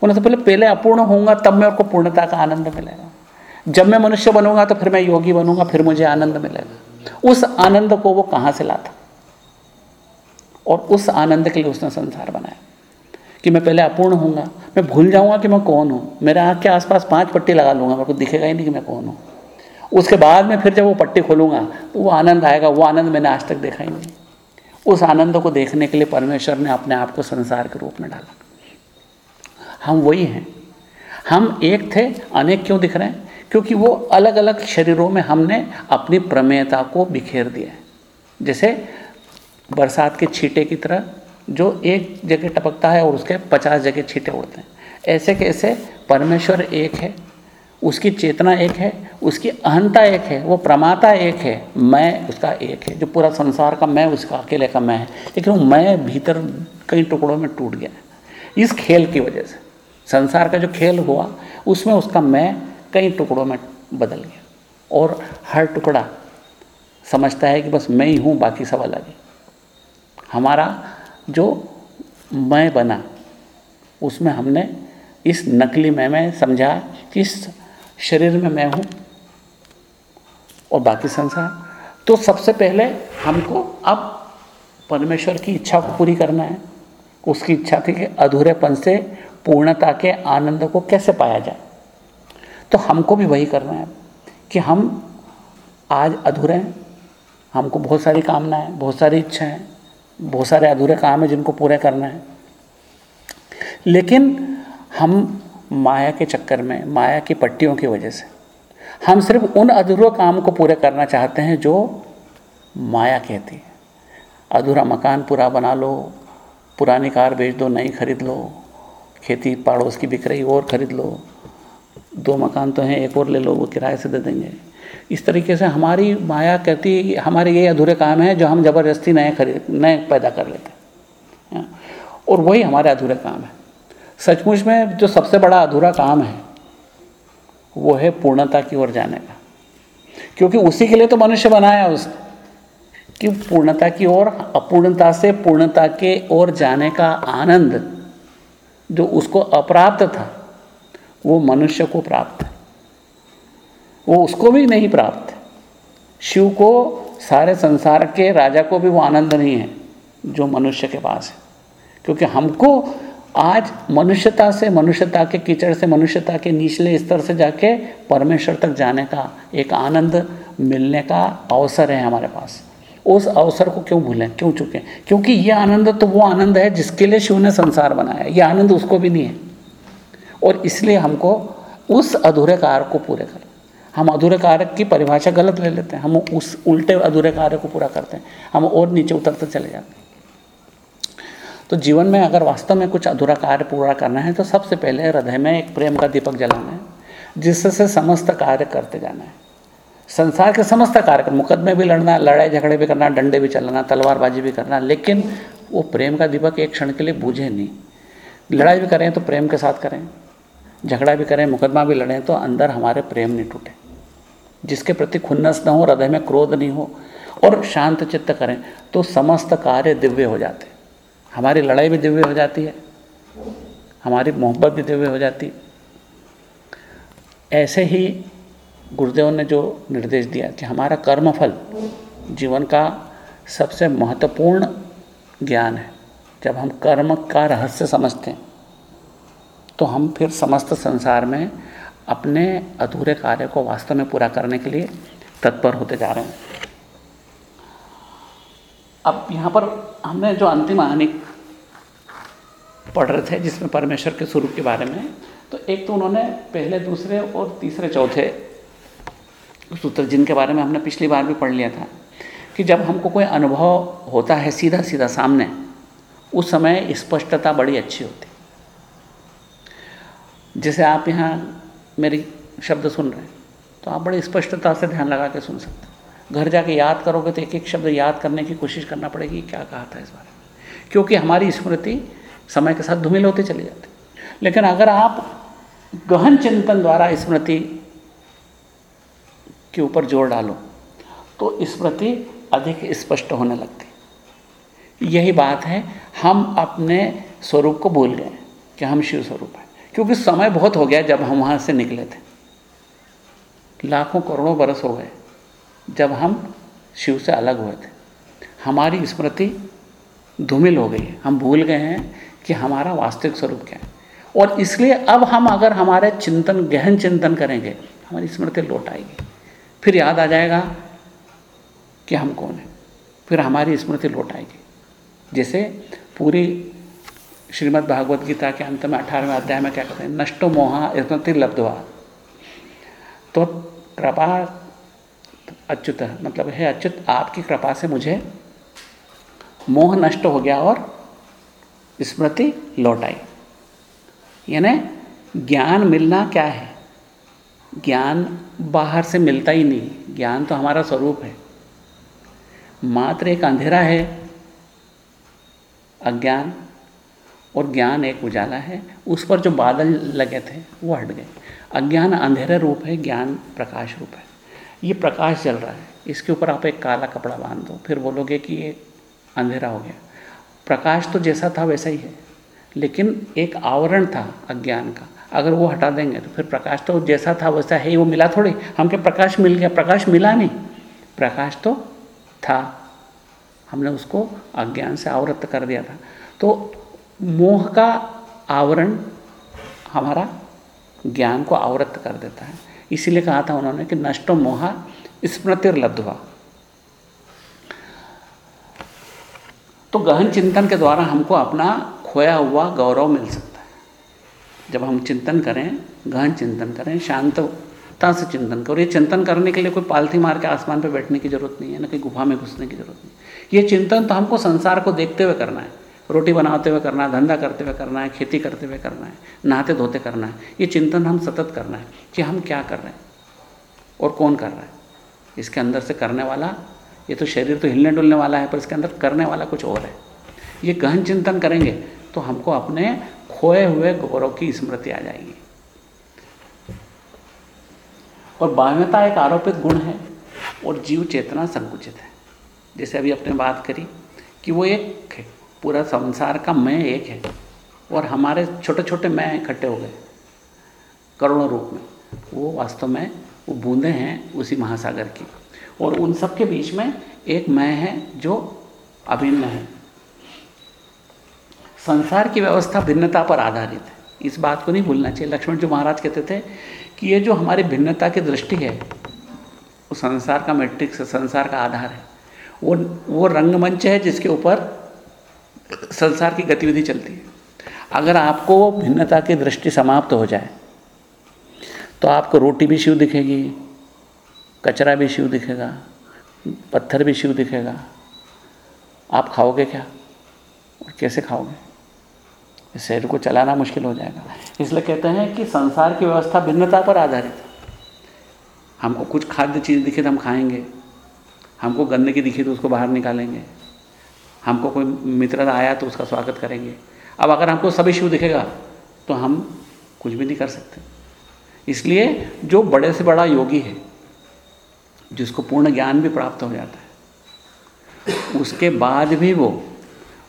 उन्हें तो पहले पहले अपूर्ण होऊँगा, तब मैं को पूर्णता का आनंद मिलेगा। जब मैं मनुष्य बनूँगा तो फिर मैं योगी बनूँगा, फिर मुझे आनंद मिलेगा। उस आनंद को वो कहाँ से लाता? और उस आनंद के लिए उसने संसार बनाया। कि मैं पहले अपूर्ण होऊँगा, मैं भूल जाऊँगा कि मैं कौन हूँ। मेरे आँख के आसपास पाँच पट्टी लगा लूँगा, मेरे को दिखेगा ही नहीं कि मैं कौन हूँ। उसके बाद में फिर जब वो पट्टी खोलूँगा तो वो आनंद आएगा, वो आनंद मैंने आज तक देखा ही नहीं। उस आनंद को देखने के लिए परमेश्वर ने अपने आप को संसार के रूप में डाला। हम वही हैं। हम एक थे, अनेक क्यों दिख रहे हैं? क्योंकि वो अलग अलग शरीरों में हमने अपनी प्रमेयता को बिखेर दिया है। जैसे बरसात के छींटे की तरह, जो एक जगह टपकता है और उसके पचास जगह छींटे उड़ते हैं। ऐसे कैसे? परमेश्वर एक है। उसकी चेतना एक है, उसकी अहंता एक है, वो प्रमाता एक है, मैं उसका एक है। जो पूरा संसार का मैं, उसका अकेले का मैं है। लेकिन वो मैं भीतर कई टुकड़ों में टूट गया इस खेल की वजह से, संसार का जो खेल हुआ, उसमें उसका मैं कई टुकड़ों में बदल गया। और हर टुकड़ा समझता है कि बस मैं ही हूँ, बाकी सब अलग है। हमारा जो मैं बना, उसमें हमने इस नकली मैं में समझा कि इस शरीर में मैं हूँ और बाकी संसार। तो सबसे पहले हमको अब परमेश्वर की इच्छा को पूरी करना है। उसकी इच्छा थी कि अधूरेपन से पूर्णता के आनंद को कैसे पाया जाए। तो हमको भी वही करना है कि हम आज अधूरे हैं। हमको बहुत सारी कामनाएँ, बहुत सारी इच्छाएँ, बहुत सारे अधूरे काम हैं जिनको पूरे करना है। लेकिन हम माया के चक्कर में, माया की पट्टियों की वजह से। हम सिर्फ़ उन अधूरे काम को पूरे करना चाहते हैं जो माया कहती है। अधूरा मकान पूरा बना लो, पुरानी कार बेच दो, नई खरीद लो, खेती पड़ोस की बिक रही, और खरीद लो। दो मकान तो हैं, एक और ले लो, वो किराए से दे देंगे। इस तरीके से हमारी माया कहती हमारे ये अधूरे काम हैं जो हम ज़बरदस्ती नए खरीद, नए पैदा कर लेते हैं। और वही हमारे अधूरे काम है। सचमुच में जो सबसे बड़ा अधूरा काम है, वो है पूर्णता की ओर जाने का। क्योंकि उसी के लिए तो मनुष्य बनाया उसने, कि पूर्णता की ओर, अपूर्णता से पूर्णता के ओर जाने का आनंद जो उसको अप्राप्त था, वो मनुष्य को प्राप्त है। वो उसको भी नहीं प्राप्त है। शिव को, सारे संसार के राजा को भी वो आनंद नहीं है, जो मनुष्य के पास है। क्योंकि हमको आज मनुष्यता से, मनुष्यता के कीचड़ से, मनुष्यता के निचले स्तर से जाके परमेश्वर तक जाने का एक आनंद मिलने का अवसर है हमारे पास। उस अवसर को क्यों भूलें? क्यों चुके? क्योंकि ये आनंद तो वो आनंद है जिसके लिए शिव ने संसार बनाया ये आनंद उसको भी नहीं है। और इसलिए हमको उस अधूरे कार्य को पूरे करें। हम अधूरे कार्य की परिभाषा गलत ले लेते हैं। हम उस उल्टे अधूरे कार्य को पूरा करते हैं। हम और नीचे उतरते चले जाते हैं। तो जीवन में अगर वास्तव में कुछ अधूरा कार्य पूरा करना है तो सबसे पहले हृदय में एक प्रेम का दीपक जलाना है, जिससे समस्त कार्य करते जाना है। संसार के समस्त कार्य मुकदमे भी लड़ना लड़ाई झगड़े भी करना, डंडे भी चलाना, तलवारबाजी भी करना, लेकिन वो प्रेम का दीपक एक क्षण के लिए बूझे नहीं। लड़ाई भी करें तो प्रेम के साथ करें, झगड़ा भी करें, मुकदमा भी लड़ें तो अंदर हमारे प्रेम नहीं टूटे। जिसके प्रति खुन्नस न हो, हृदय में क्रोध नहीं हो, और शांत चित्त करें तो समस्त कार्य दिव्य हो जाते। हमारी लड़ाई भी दिव्य हो जाती है, हमारी मोहब्बत भी दिव्य हो जाती है। ऐसे ही गुरुदेव ने जो निर्देश दिया कि हमारा कर्मफल जीवन का सबसे महत्वपूर्ण ज्ञान है, जब हम कर्म का रहस्य समझते हैं तो हम फिर समस्त संसार में अपने अधूरे कार्य को वास्तव में पूरा करने के लिए तत्पर होते जा रहे हैं। अब यहाँ पर हमने जो अंतिम आनिक पढ़ रहे थे, जिसमें परमेश्वर के स्वरूप के बारे में। तो एक तो उन्होंने पहले, दूसरे और तीसरे चौथे सूत्र, जिनके बारे में हमने पिछली बार भी पढ़ लिया था, कि जब हमको कोई अनुभव होता है सीधा सीधा सामने, उस समय स्पष्टता बड़ी अच्छी होती। जैसे आप यहाँ मेरी शब्द सुन रहे हैं तो आप बड़ी स्पष्टता से ध्यान लगा के सुन सकते घर जाके याद करोगे तो एक एक शब्द याद करने की कोशिश करना पड़ेगी, क्या कहा था इस बारे में। क्योंकि हमारी स्मृति समय के साथ धूमिल होते चले जाते। लेकिन अगर आप गहन चिंतन द्वारा स्मृति के ऊपर ज़ोर डालो तो स्मृति अधिक स्पष्ट होने लगती। यही बात है, हम अपने स्वरूप को भूल गए कि हम शिव स्वरूप हैं। क्योंकि समय बहुत हो गया जब हम वहाँ से निकले थे। लाखों करोड़ों बरस हो गए जब हम शिव से अलग हुए थे। हमारी स्मृति धूमिल हो गई। हम भूल गए हैं कि हमारा वास्तविक स्वरूप क्या है? और इसलिए अब हम अगर हमारे चिंतन, गहन चिंतन करेंगे, हमारी स्मृति लौट आएगी। फिर याद आ जाएगा कि हम कौन हैं। फिर हमारी स्मृति लौट आएगी। जैसे पूरी श्रीमद् भागवत गीता के अंत में अठारहवें अध्याय में क्या कहते हैं? नष्टो मोहा स्मृति लब्धवा। तो कृपा अच्युत मतलब है अच्युत, आपकी कृपा से मुझे मोह नष्ट हो गया और स्मृति लौट आई यानी ज्ञान मिलना क्या है? ज्ञान बाहर से मिलता ही नहीं। ज्ञान तो हमारा स्वरूप है। मात्र एक अंधेरा है, अज्ञान, और ज्ञान एक उजाला है। उस पर जो बादल लगे थे, वो हट गए। अज्ञान अंधेरे रूप है, ज्ञान प्रकाश रूप है। ये प्रकाश जल रहा है। इसके ऊपर आप एक काला कपड़ा बाँध दो। फिर बोलोगे कि ये अंधेरा हो गया। प्रकाश तो जैसा था वैसा ही है। लेकिन एक आवरण था अज्ञान का। अगर वो हटा देंगे तो फिर प्रकाश तो जैसा था वैसा है वो मिला थोड़ी। हम क्या प्रकाश मिल गया? प्रकाश मिला नहीं। प्रकाश तो था। हमने उसको अज्ञान से आवृत कर दिया था। तो मोह का आवरण हमारा ज्ञान को आवृत कर देता है। इसीलिए कहा था उन्होंने कि नष्टो मोहा स्मृतिर्लब्धवा। तो गहन चिंतन के द्वारा हमको अपना खोया हुआ गौरव मिल सकता है। जब हम चिंतन करें, गहन चिंतन करें, शांतता से चिंतन करें ये चिंतन करने के लिए कोई पालथी मार के आसमान पर बैठने की ज़रूरत नहीं है, ना कि गुफा में घुसने की ज़रूरत नहीं ये चिंतन तो हमको संसार को देखते हुए करना है। रोटी बनाते हुए करना है, धंधा करते हुए करना है, खेती करते हुए करना है, नहाते धोते करना है। ये चिंतन हम सतत करना है कि हम क्या कर रहे हैं और कौन कर रहा है। इसके अंदर से करने वाला ये तो शरीर तो हिलने डुलने वाला है, पर इसके अंदर करने वाला कुछ और है। ये गहन चिंतन करेंगे तो हमको अपने खोए हुए गौरव की स्मृति आ जाएगी। और बाह्यता एक आरोपित गुण है, और जीव चेतना संकुचित है। जैसे अभी अपने बात करी कि वो एक है, पूरा संसार का मैं एक है, और हमारे छोटे छोटे मैं इकट्ठे हो गए करोड़ों रूप में। वो वास्तव में वो बूंदे हैं उसी महासागर की। और उन सब के बीच में एक मैं है जो अभिन्न है। संसार की व्यवस्था भिन्नता पर आधारित है। इस बात को नहीं भूलना चाहिए। लक्ष्मण जी महाराज कहते थे कि ये जो हमारी भिन्नता की दृष्टि है, वो संसार का मैट्रिक्स संसार का आधार है। वो वो रंगमंच है जिसके ऊपर संसार की गतिविधि चलती है। अगर आपको भिन्नता की दृष्टि समाप्त हो जाए तो आपको रोटी भी शिव दिखेगी कचरा भी शिव दिखेगा, पत्थर भी शिव दिखेगा। आप खाओगे क्या? और कैसे खाओगे? इस शरीर को चलाना मुश्किल हो जाएगा। इसलिए कहते हैं कि संसार की व्यवस्था भिन्नता पर आधारित है। हमको कुछ खाद्य चीज़ दिखे तो हम खाएँगे। हमको गंदगी दिखी तो उसको बाहर निकालेंगे। हमको कोई मित्र आया तो उसका स्वागत करेंगे। अब अगर हमको सभी शिव दिखेगा तो हम कुछ भी नहीं कर सकते। इसलिए जो बड़े से बड़ा योगी है जिसको पूर्ण ज्ञान भी प्राप्त हो जाता है। उसके बाद भी वो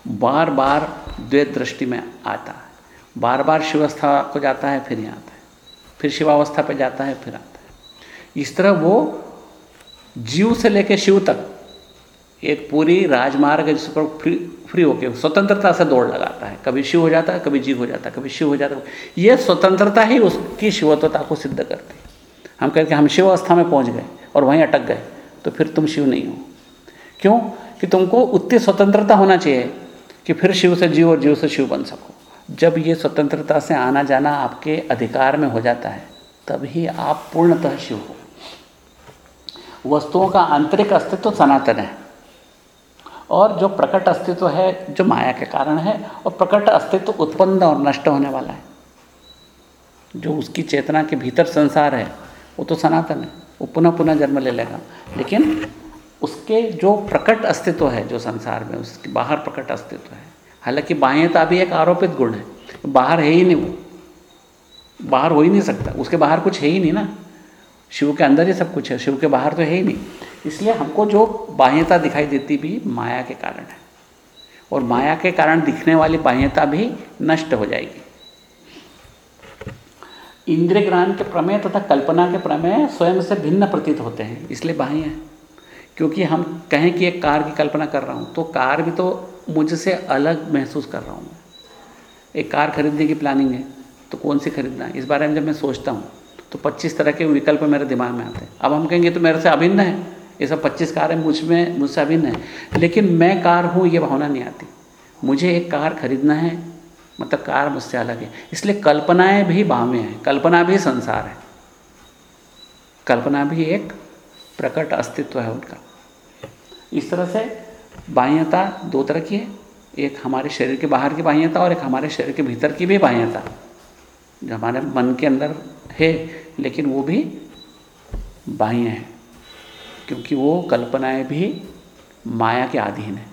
बार बार द्वैत दृष्टि में आता है। बार बार शिवस्था को जाता है, फिर आता है। फिर शिवावस्था पर जाता है, फिर आता है। इस तरह वो जीव से लेकर शिव तक एक पूरी राजमार्ग है, जिस पर फ्री फ्री होकर स्वतंत्रता से दौड़ लगाता है। कभी शिव हो जाता है, कभी जीव हो जाता है, कभी शिव हो जाता है। ये स्वतंत्रता ही उसकी शिवत्वता को सिद्ध करती है। हम कहते हम शिव अवस्था में पहुँच गए और वहीं अटक गए तो फिर तुम शिव नहीं हो। क्यों? कि तुमको उतनी स्वतंत्रता होना चाहिए कि फिर शिव से जीव और जीव से शिव बन सको। जब ये स्वतंत्रता से आना जाना आपके अधिकार में हो जाता है, तभी आप पूर्णतः शिव हो। वस्तुओं का आंतरिक अस्तित्व सनातन है और जो प्रकट अस्तित्व है, जो माया के कारण है, और प्रकट अस्तित्व उत्पन्न और नष्ट होने वाला है। जो उसकी चेतना के भीतर संसार है वो तो सनातन है, वो पुनः पुनः जन्म ले लेगा। लेकिन उसके जो प्रकट अस्तित्व है, जो संसार में उसके बाहर प्रकट अस्तित्व है, हालाँकि बाह्यता भी एक आरोपित गुण है, बाहर है ही नहीं वो। बाहर हो ही नहीं सकता, उसके बाहर कुछ है ही नहीं ना। शिव के अंदर ही सब कुछ है, शिव के बाहर तो है ही नहीं। इसलिए हमको जो बाह्यता दिखाई देती भी माया के कारण है, और माया के कारण दिखने वाली बाह्यता भी नष्ट हो जाएगी। इंद्रिय ज्ञान के प्रमेय तथा कल्पना के प्रमेय स्वयं से भिन्न प्रतीत होते हैं, इसलिए बाह्य हैं। क्योंकि हम कहें कि एक कार की कल्पना कर रहा हूँ तो कार भी तो मुझसे अलग महसूस कर रहा हूँ एक कार खरीदने की प्लानिंग है तो कौन सी खरीदना है? इस बारे में जब मैं सोचता हूँ तो 25 तरह के विकल्प मेरे दिमाग में आते हैं। अब हम कहेंगे तो मेरे से अभिन्न है? ये सब 25 कार है, मुझमें, मुझसे अभिन्न है। लेकिन मैं कार हूँ, ये भावना नहीं आती। मुझे एक कार खरीदना है मतलब कार मुझसे अलग है। इसलिए कल्पनाएँ भी भावें हैं, कल्पना भी संसार है। कल्पना भी एक प्रकट अस्तित्व है उनका। इस तरह से बाह्यता दो तरह की है, एक हमारे शरीर के बाहर की बाह्यता और एक हमारे शरीर के भीतर की भी बाह्यता। जो हमारे मन के अंदर है, लेकिन वो भी बाह्य है, क्योंकि वो कल्पनाएँ भी माया के अधीन है।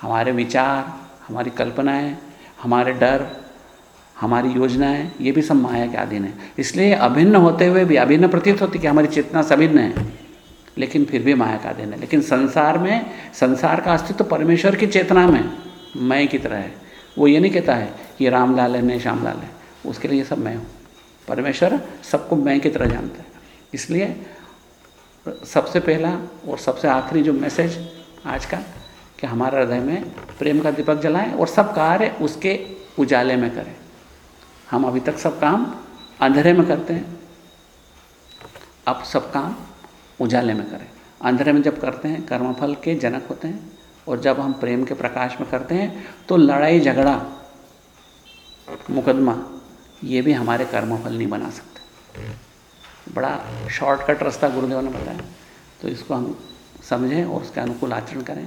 हमारे विचार, हमारी कल्पनाएँ हमारे डर, हमारी योजनाएँ, ये भी सब माया के अधीन है। इसलिए अभिन्न होते हुए भी, अभिन्न प्रतीत होती कि हमारी चेतना सभिन्न है, लेकिन फिर भी माया का अधीन है। लेकिन संसार में, संसार का अस्तित्व परमेश्वर की चेतना में, मैं की तरह है। वो ये नहीं कहता है कि रामलाल है, मैं श्यामलाल है। उसके लिए सब मैं हूँ। परमेश्वर सबको मैं की तरह जानता है। इसलिए सबसे पहला और सबसे आखिरी जो मैसेज आज का कि हमारे हृदय में प्रेम का दीपक जलाएँ और सब कार्य उसके उजाले में करें। हम अभी तक सब काम अंधेरे में करते हैं। अब सब काम उजाले में करें। अंधेरे में जब करते हैं, कर्मफल के जनक होते हैं और जब हम प्रेम के प्रकाश में करते हैं तो लड़ाई झगड़ा, मुकदमा, ये भी हमारे कर्मफल नहीं बना सकते। बड़ा शॉर्टकट रास्ता गुरुदेव ने बताया। तो इसको हम समझें और उसके अनुकूल आचरण करें।